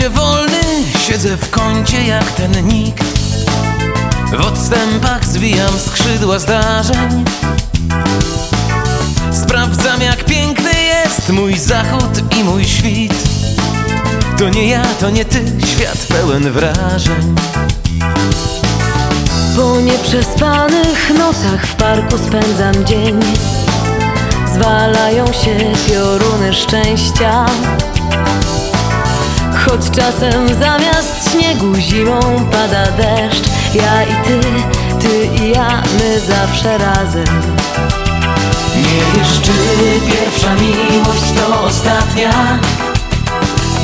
gdzie wolny siedzę w kącie jak ten nikt. W odstępach zwijam skrzydła zdarzeń. Sprawdzam jak piękny jest mój zachód i mój świt. To nie ja, to nie ty, świat pełen wrażeń. Po nieprzespanych nocach w parku spędzam dzień. Zwalają się pioruny szczęścia Choć czasem zamiast śniegu zimą pada deszcz Ja i ty, ty i ja, my zawsze razem. Nie wiesz czy pierwsza miłość to ostatnia?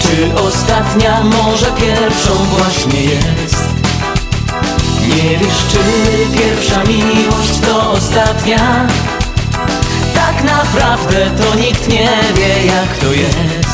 Czy ostatnia może pierwszą właśnie jest? Nie wiesz czy pierwsza miłość to ostatnia? Tak naprawdę to nikt nie wie jak to jest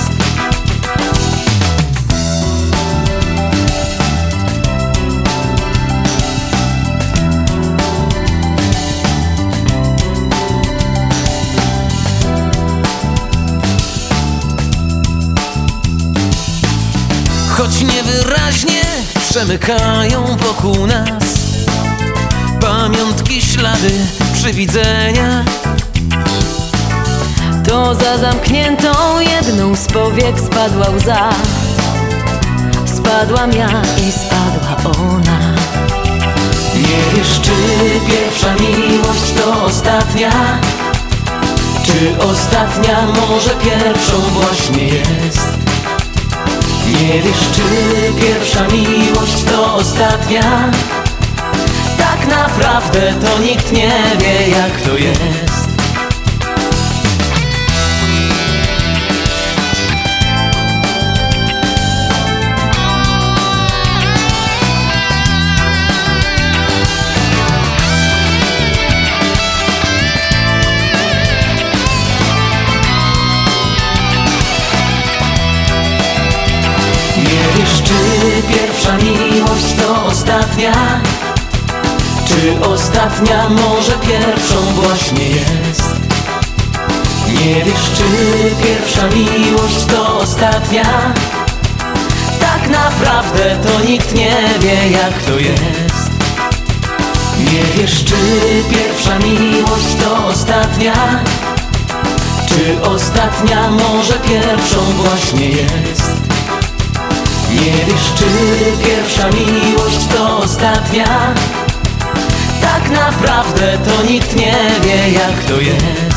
przemykają wokół nas. Pamiątki, ślady, przywidzenia. To za zamkniętą jedną z powiek spadła łza. Spadłam ja i spadła ona. Nie wiesz czy pierwsza miłość to ostatnia? Czy ostatnia może pierwszą właśnie jest Nie wiesz czy pierwsza miłość to ostatnia. Tak naprawdę to nikt nie wie jak to jest Czy ostatnia może pierwszą właśnie jest? Nie wiesz czy pierwsza miłość to ostatnia? Tak naprawdę to nikt nie wie jak to jest. Nie wiesz czy pierwsza miłość to ostatnia? Czy ostatnia może pierwszą właśnie jest nie wiesz czy pierwsza miłość to ostatnia. Tak naprawdę to nikt nie wie jak to jest